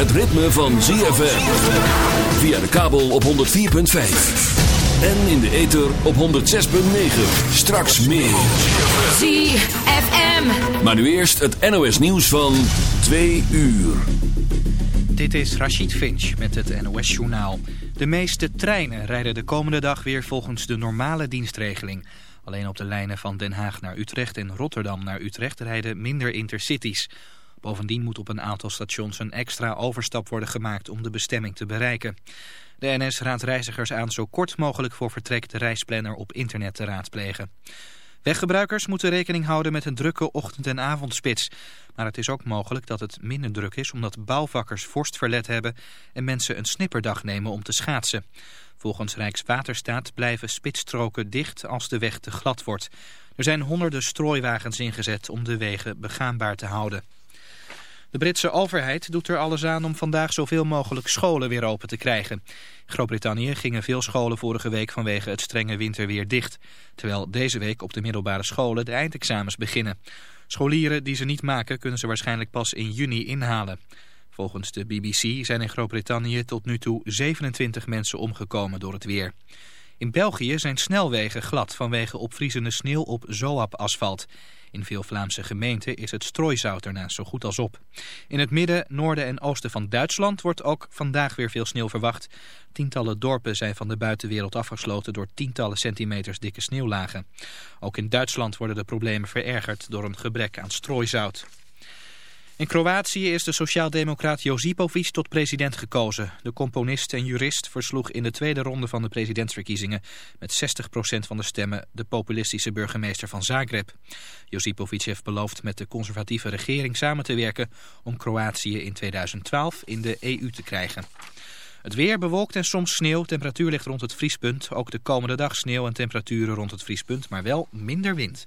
het ritme van ZFM. Via de kabel op 104.5. En in de ether op 106.9. Straks meer. ZFM. Maar nu eerst het NOS nieuws van 2 uur. Dit is Rachid Finch met het NOS-journaal. De meeste treinen rijden de komende dag weer volgens de normale dienstregeling. Alleen op de lijnen van Den Haag naar Utrecht en Rotterdam naar Utrecht rijden minder intercities. Bovendien moet op een aantal stations een extra overstap worden gemaakt om de bestemming te bereiken. De NS raadt reizigers aan zo kort mogelijk voor vertrek de reisplanner op internet te raadplegen. Weggebruikers moeten rekening houden met een drukke ochtend- en avondspits. Maar het is ook mogelijk dat het minder druk is omdat bouwvakkers vorstverlet hebben en mensen een snipperdag nemen om te schaatsen. Volgens Rijkswaterstaat blijven spitsstroken dicht als de weg te glad wordt. Er zijn honderden strooiwagens ingezet om de wegen begaanbaar te houden. De Britse overheid doet er alles aan om vandaag zoveel mogelijk scholen weer open te krijgen. In Groot-Brittannië gingen veel scholen vorige week vanwege het strenge winterweer dicht. Terwijl deze week op de middelbare scholen de eindexamens beginnen. Scholieren die ze niet maken kunnen ze waarschijnlijk pas in juni inhalen. Volgens de BBC zijn in Groot-Brittannië tot nu toe 27 mensen omgekomen door het weer. In België zijn snelwegen glad vanwege opvriezende sneeuw op zoap-asfalt. In veel Vlaamse gemeenten is het strooizout erna zo goed als op. In het midden, noorden en oosten van Duitsland wordt ook vandaag weer veel sneeuw verwacht. Tientallen dorpen zijn van de buitenwereld afgesloten door tientallen centimeters dikke sneeuwlagen. Ook in Duitsland worden de problemen verergerd door een gebrek aan strooizout. In Kroatië is de sociaaldemocraat Josipovic tot president gekozen. De componist en jurist versloeg in de tweede ronde van de presidentsverkiezingen met 60% van de stemmen de populistische burgemeester van Zagreb. Josipovic heeft beloofd met de conservatieve regering samen te werken om Kroatië in 2012 in de EU te krijgen. Het weer bewolkt en soms sneeuw. Temperatuur ligt rond het vriespunt. Ook de komende dag sneeuw en temperaturen rond het vriespunt, maar wel minder wind.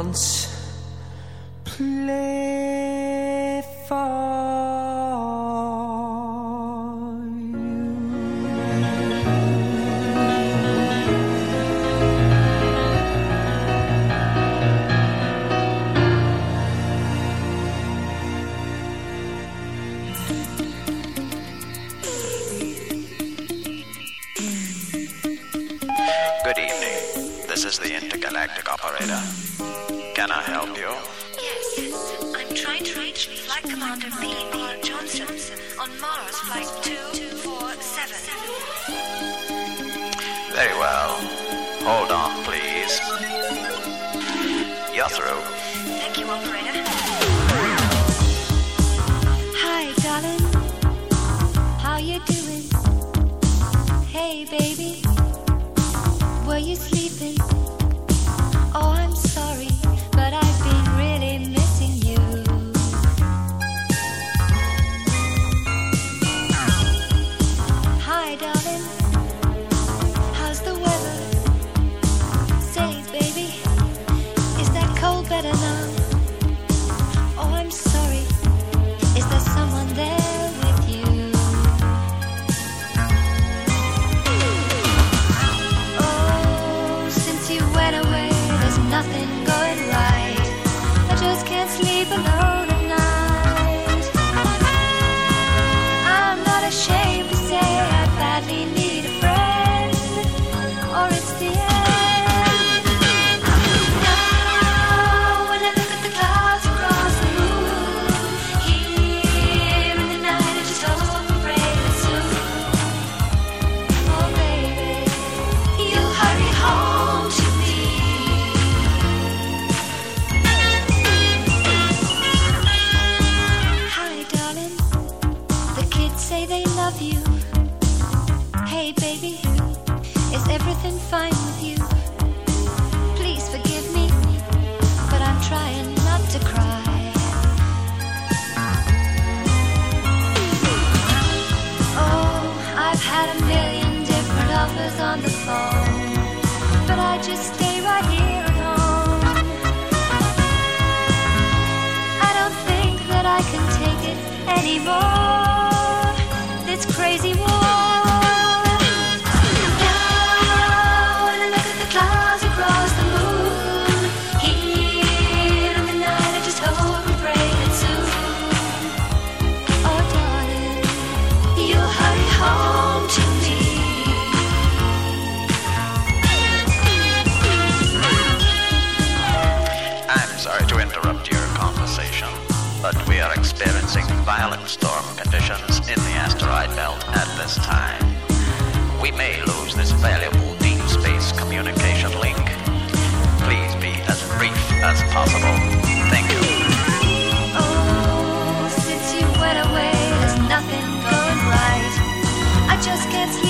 once. but I just violent storm conditions in the asteroid belt at this time. We may lose this valuable deep space communication link. Please be as brief as possible. Thank you. Oh, since you went away, there's nothing going right. I just can't sleep.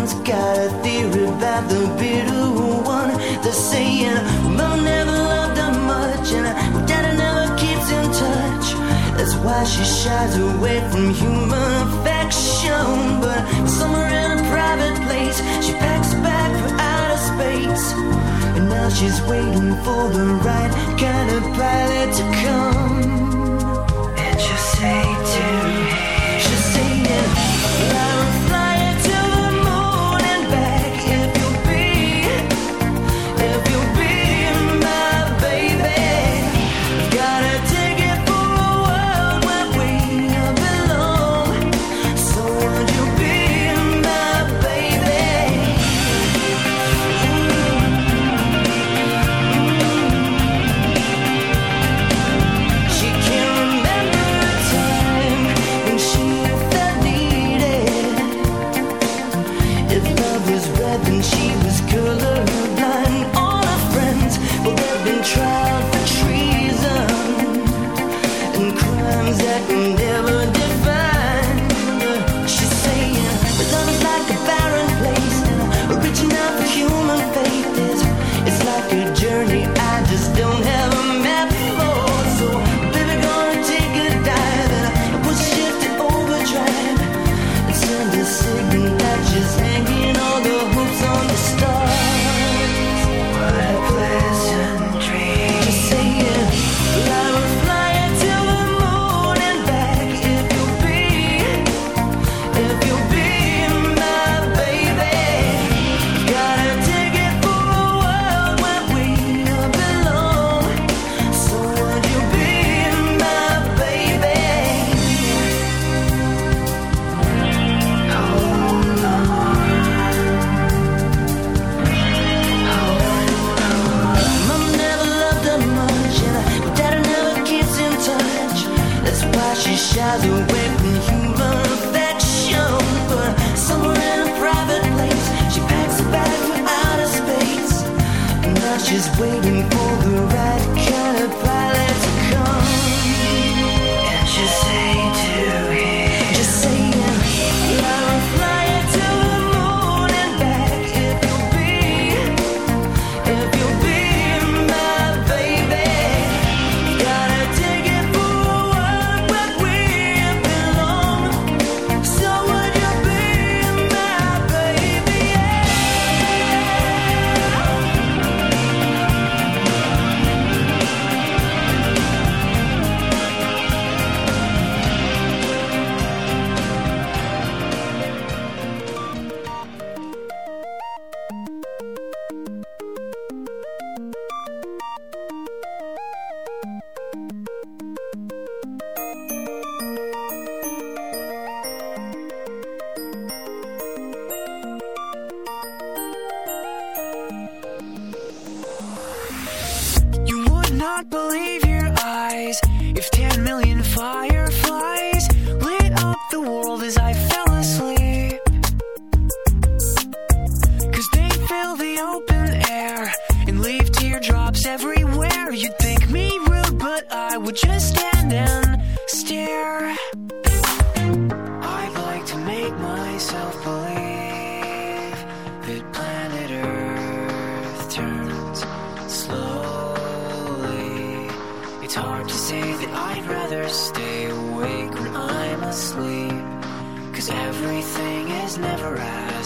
Everyone's got a theory about the bitter one. They're saying, Mom never loved her much, and Dad never keeps in touch. That's why she shies away from human affection. But somewhere in a private place, she packs back for outer space. And now she's waiting for the right kind of pilot to come. And you say,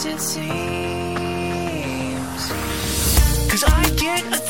it seems. Cause I get a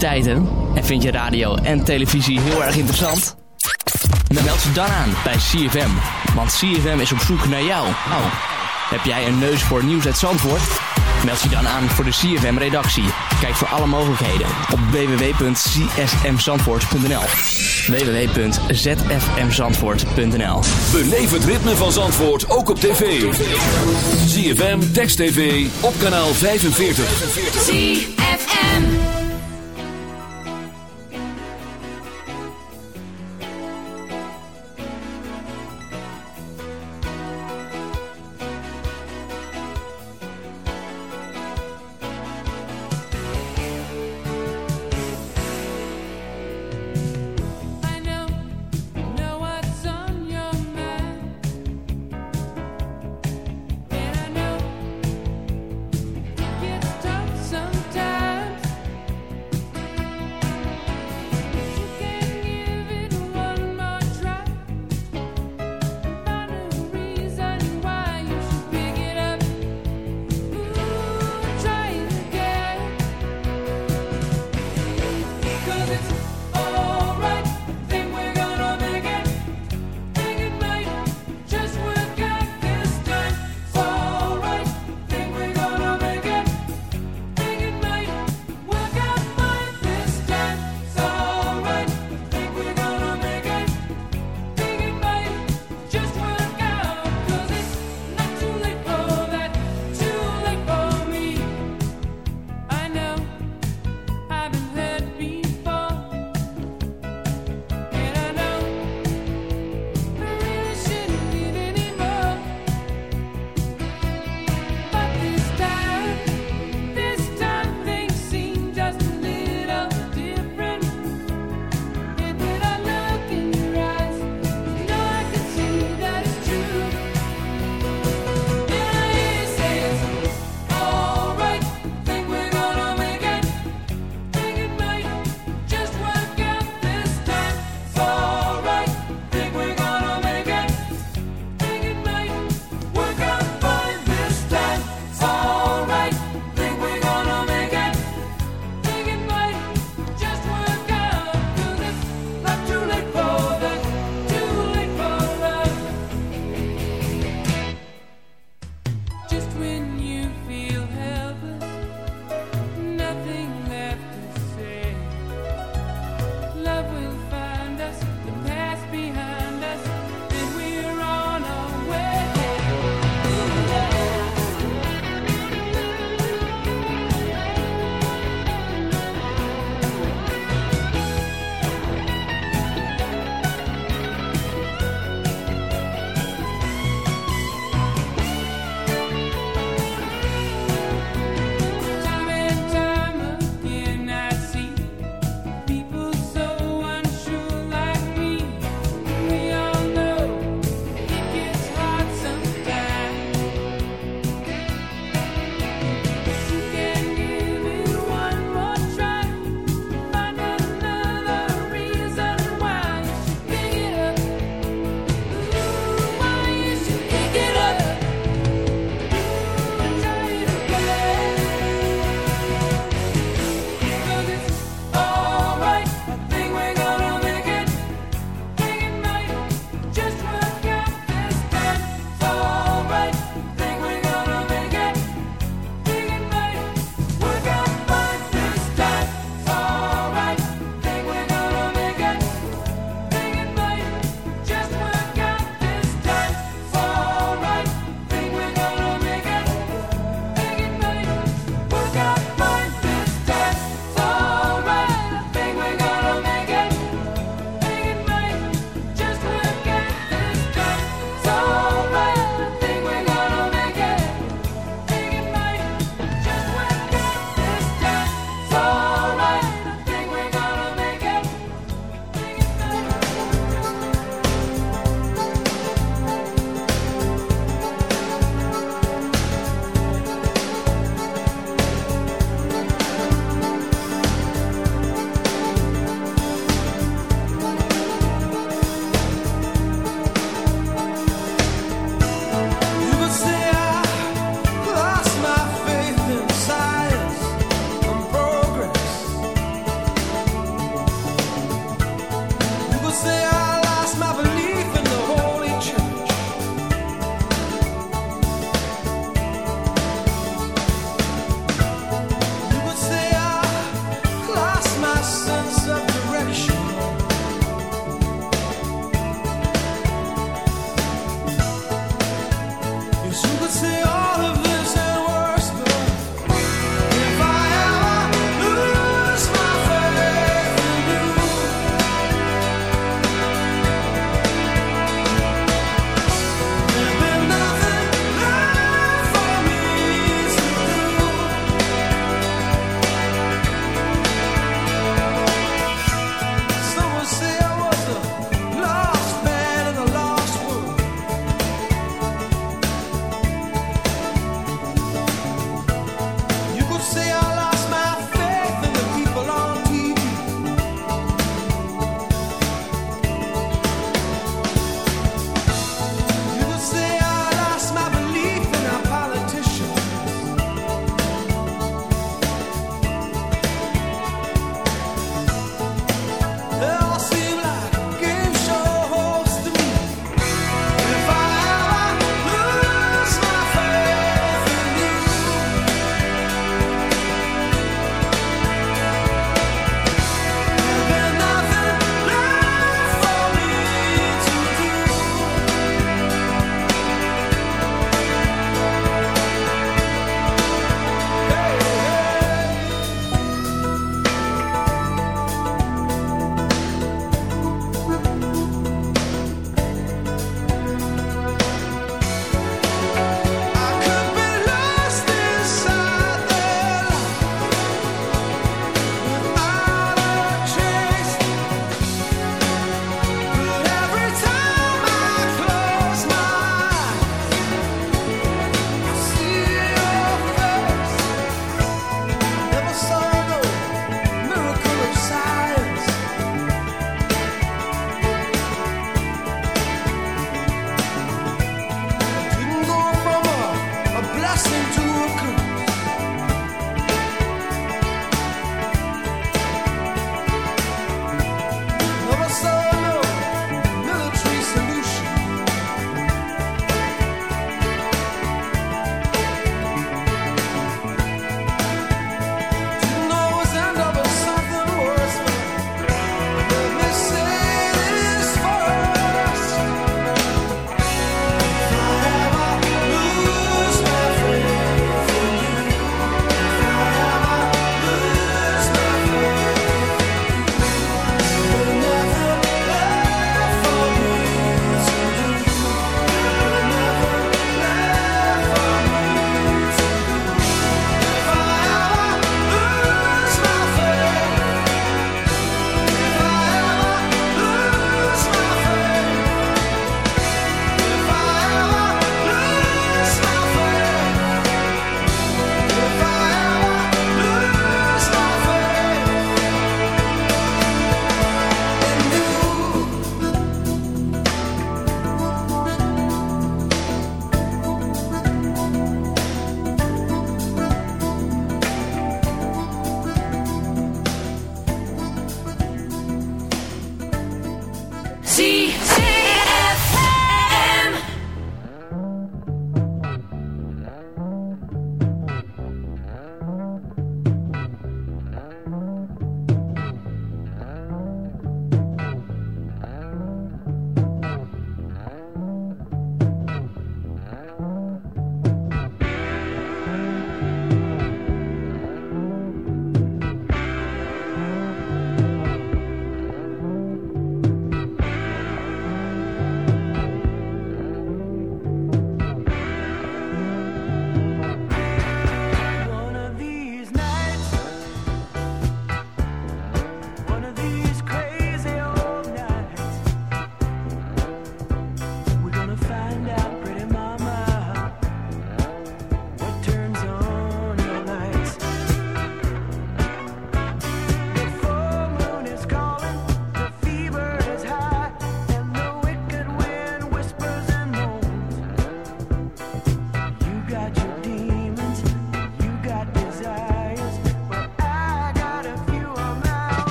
activiteiten en vind je radio en televisie heel erg interessant? Dan meld ze dan aan bij CFM, want CFM is op zoek naar jou. Oh. Heb jij een neus voor nieuws uit Zandvoort? Meld je dan aan voor de CFM-redactie. Kijk voor alle mogelijkheden op www.csmzandvoort.nl www.zfmzandvoort.nl Beleef het ritme van Zandvoort ook op tv. CFM, Text TV, op kanaal 45.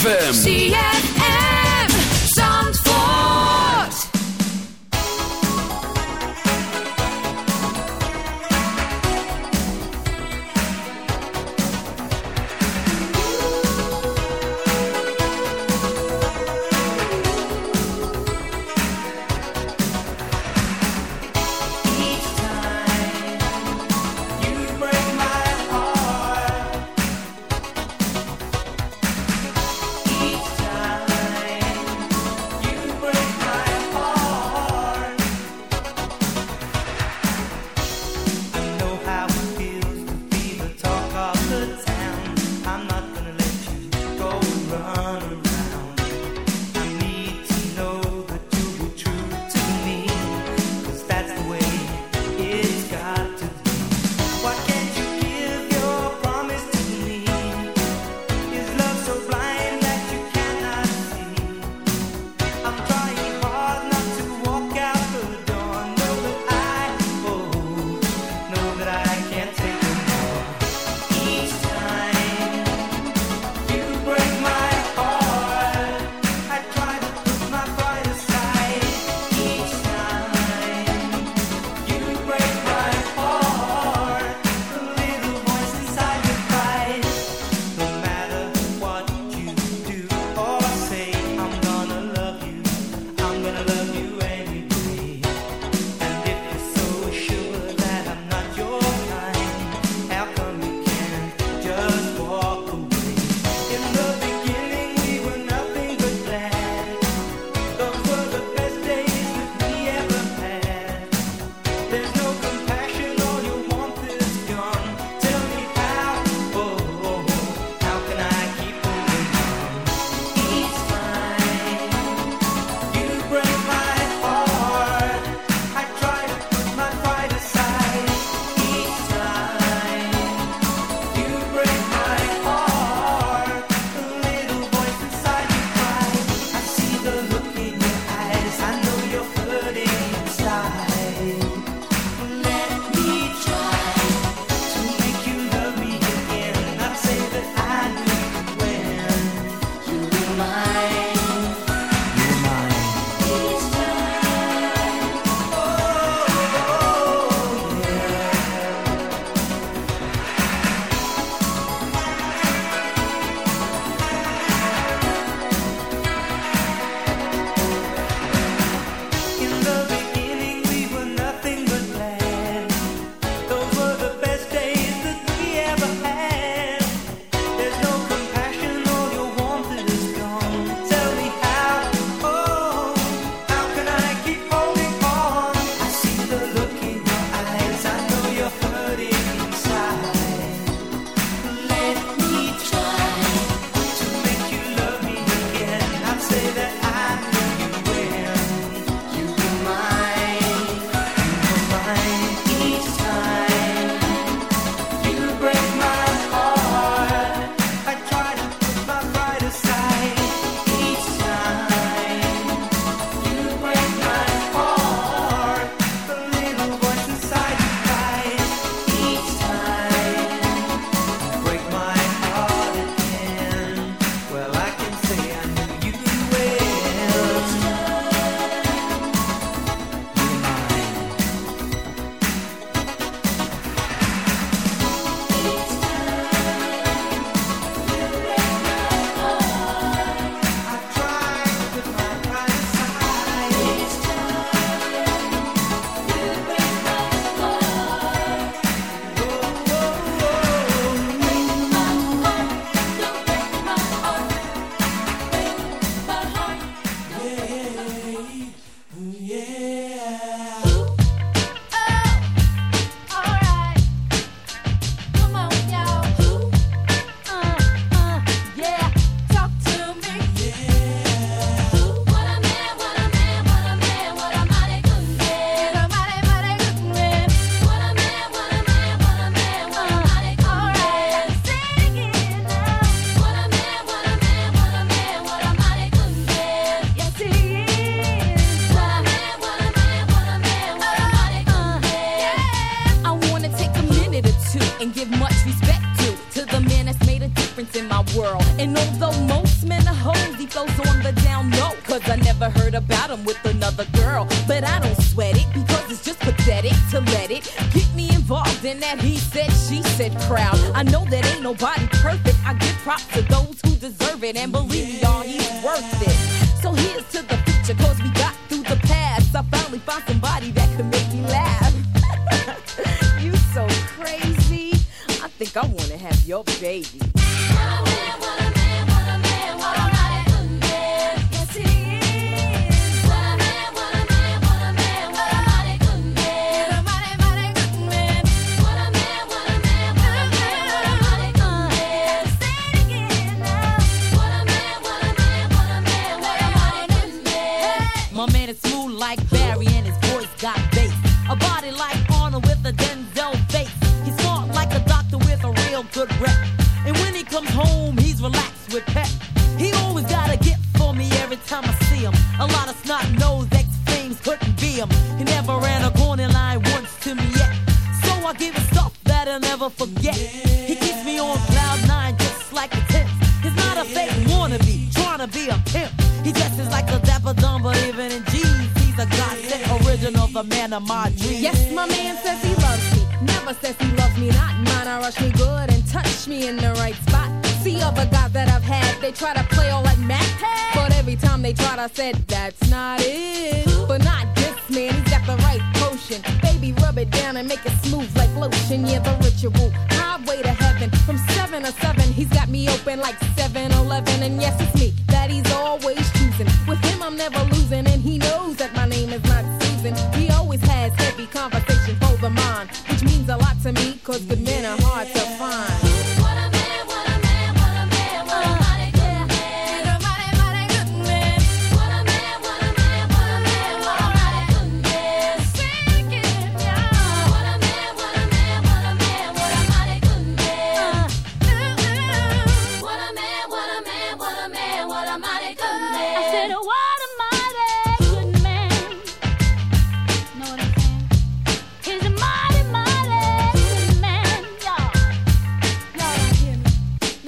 ZFM.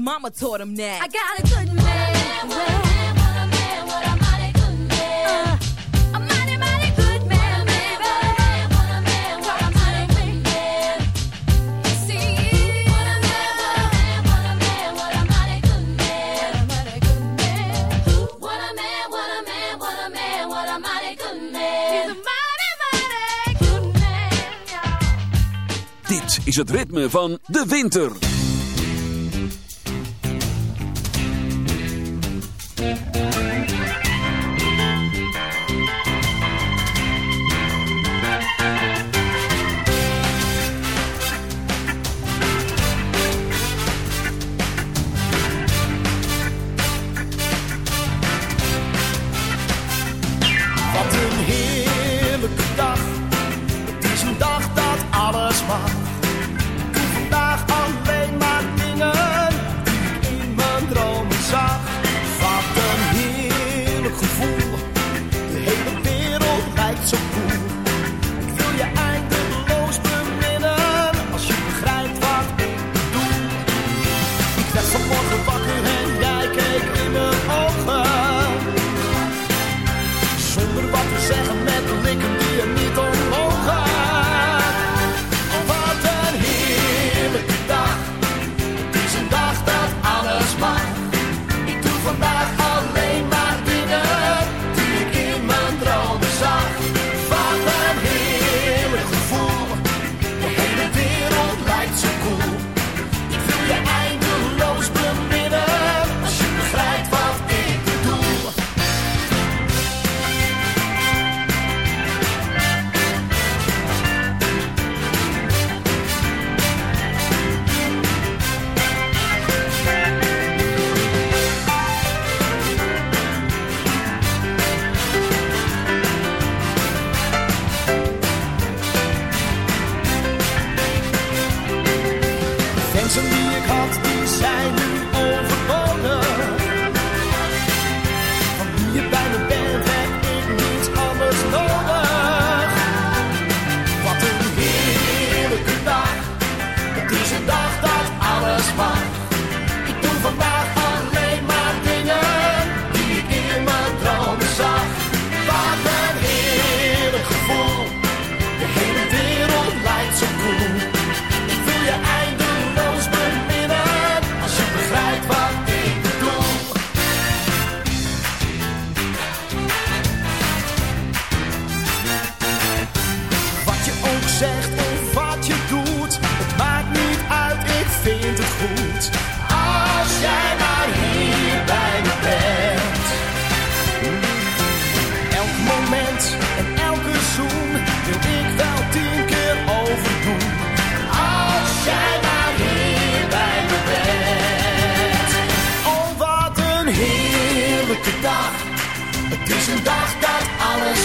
mama taught him that. I got a good man. man, man, is het ritme van de winter. Yeah.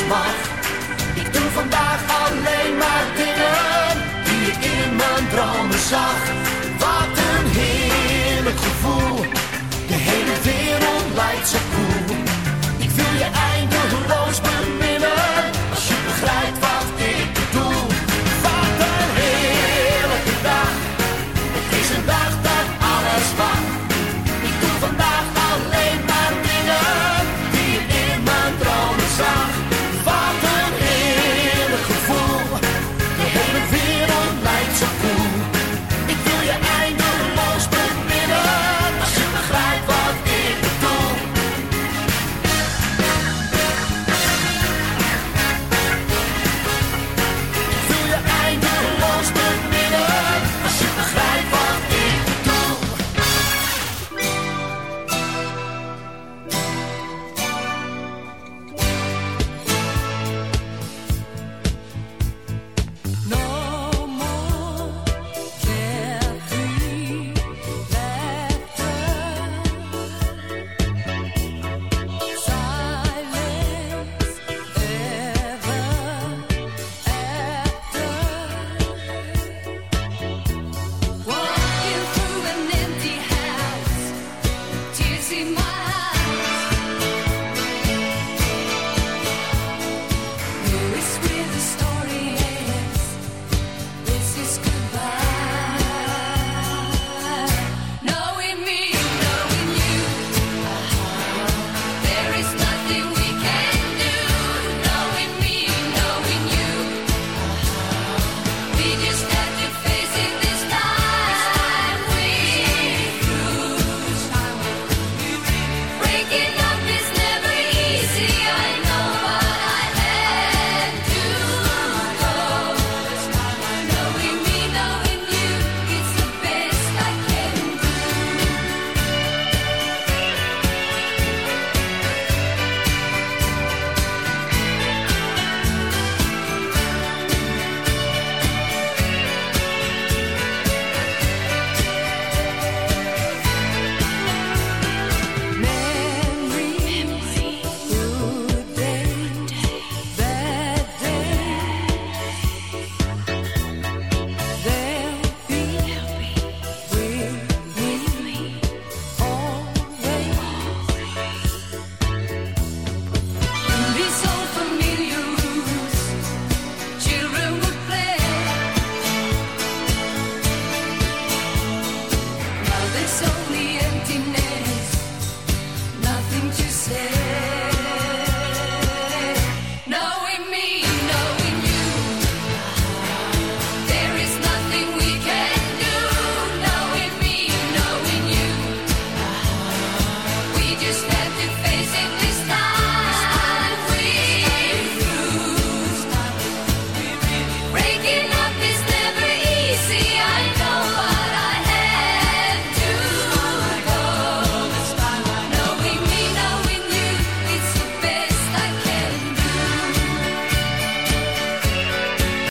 mag. Ik doe vandaag alleen maar dingen die ik in mijn dromen zag. Wat een heerlijk gevoel, de hele wereld lijkt zo